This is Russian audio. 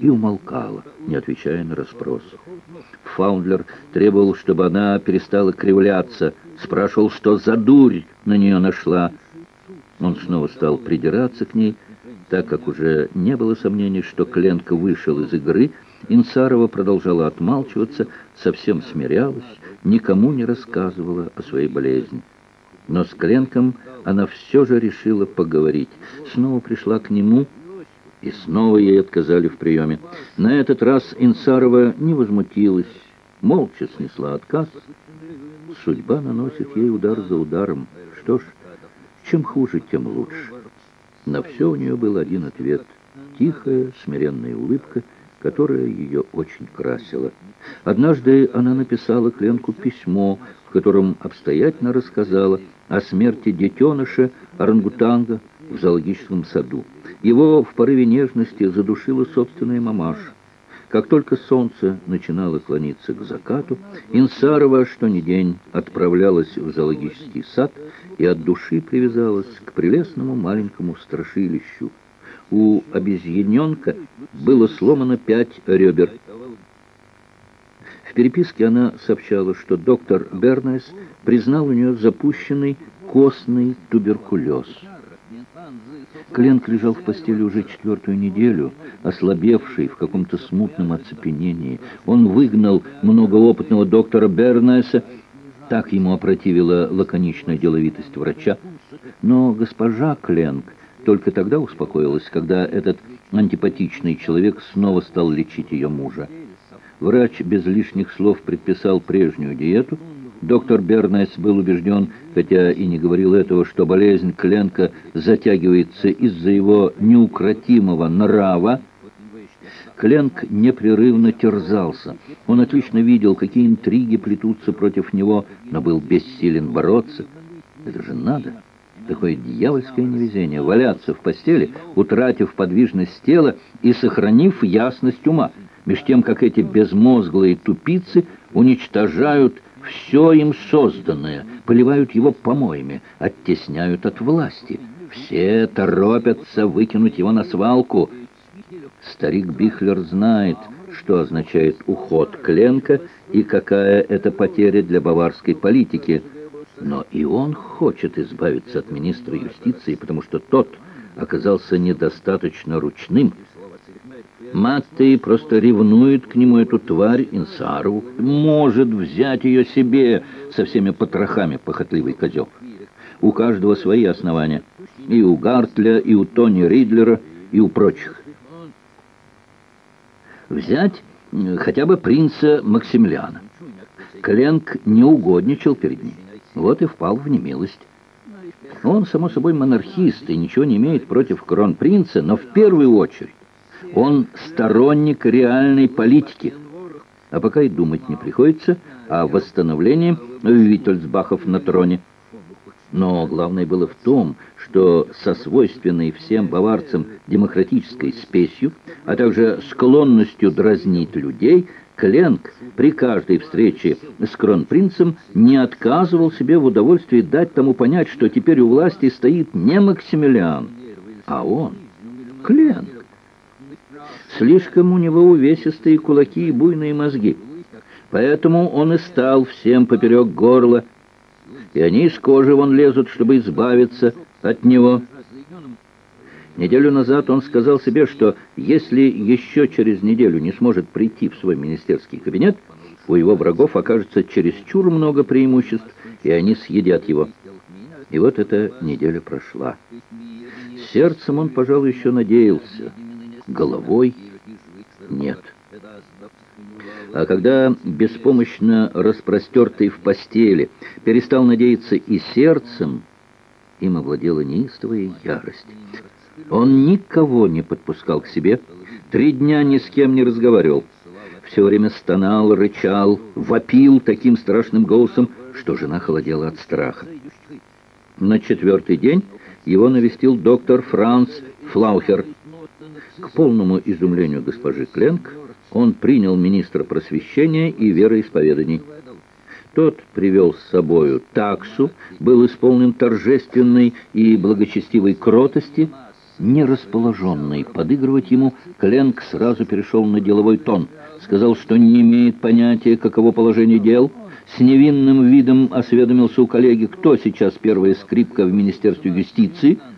и умолкала, не отвечая на расспрос. Фаундлер требовал, чтобы она перестала кривляться, спрашивал, что за дурь на нее нашла. Он снова стал придираться к ней, так как уже не было сомнений, что Кленко вышел из игры, Инсарова продолжала отмалчиваться, совсем смирялась, никому не рассказывала о своей болезни. Но с Кленком она все же решила поговорить. Снова пришла к нему, и снова ей отказали в приеме. На этот раз Инсарова не возмутилась, молча снесла отказ. Судьба наносит ей удар за ударом. Что ж, чем хуже, тем лучше. На все у нее был один ответ. Тихая, смиренная улыбка, которая ее очень красила. Однажды она написала Кленку письмо, в котором обстоятельно рассказала о смерти детеныша орангутанга в зоологическом саду. Его в порыве нежности задушила собственная мамаша. Как только солнце начинало клониться к закату, Инсарова что ни день отправлялась в зоологический сад и от души привязалась к прелестному маленькому страшилищу. У обезьяненка было сломано пять ребер. В переписке она сообщала, что доктор Бернес признал у нее запущенный костный туберкулез. Кленк лежал в постели уже четвертую неделю, ослабевший в каком-то смутном оцепенении. Он выгнал многоопытного доктора Бернеса, так ему опротивила лаконичная деловитость врача. Но госпожа Кленк только тогда успокоилась, когда этот антипатичный человек снова стал лечить ее мужа. Врач без лишних слов предписал прежнюю диету, Доктор Бернес был убежден, хотя и не говорил этого, что болезнь Кленка затягивается из-за его неукротимого нрава. Кленк непрерывно терзался. Он отлично видел, какие интриги плетутся против него, но был бессилен бороться. Это же надо! Такое дьявольское невезение — валяться в постели, утратив подвижность тела и сохранив ясность ума, меж тем, как эти безмозглые тупицы уничтожают все им созданное, поливают его помоями, оттесняют от власти. Все торопятся выкинуть его на свалку. Старик Бихлер знает, что означает уход Кленка и какая это потеря для баварской политики. Но и он хочет избавиться от министра юстиции, потому что тот оказался недостаточно ручным, Матты просто ревнует к нему эту тварь Инсару, может взять ее себе со всеми потрохами, похотливый козел. У каждого свои основания. И у Гартля, и у Тони Ридлера, и у прочих. Взять хотя бы принца Максимилиана. Кленк не угодничал перед ним. Вот и впал в немилость. Он, само собой, монархист и ничего не имеет против кронпринца, но в первую очередь он сторонник реальной политики. А пока и думать не приходится о восстановлении Виттельсбахов на троне. Но главное было в том, что со свойственной всем баварцам демократической спесью, а также склонностью дразнить людей, Кленк при каждой встрече с кронпринцем не отказывал себе в удовольствии дать тому понять, что теперь у власти стоит не Максимилиан, а он, Кленк. Слишком у него увесистые кулаки и буйные мозги. Поэтому он и стал всем поперек горла, и они из кожи вон лезут, чтобы избавиться от него. Неделю назад он сказал себе, что если еще через неделю не сможет прийти в свой министерский кабинет, у его врагов окажется чересчур много преимуществ, и они съедят его. И вот эта неделя прошла. Сердцем он, пожалуй, еще надеялся головой нет. А когда, беспомощно распростертый в постели, перестал надеяться и сердцем, им овладела неистовая ярость. Он никого не подпускал к себе, три дня ни с кем не разговаривал. Все время стонал, рычал, вопил таким страшным голосом, что жена холодела от страха. На четвертый день его навестил доктор Франц Флаухер, к полному изумлению госпожи Кленк, он принял министра просвещения и вероисповеданий. Тот привел с собою таксу, был исполнен торжественной и благочестивой кротости, Не расположенный подыгрывать ему, Кленк сразу перешел на деловой тон. Сказал, что не имеет понятия, каково положение дел. С невинным видом осведомился у коллеги, кто сейчас первая скрипка в Министерстве юстиции –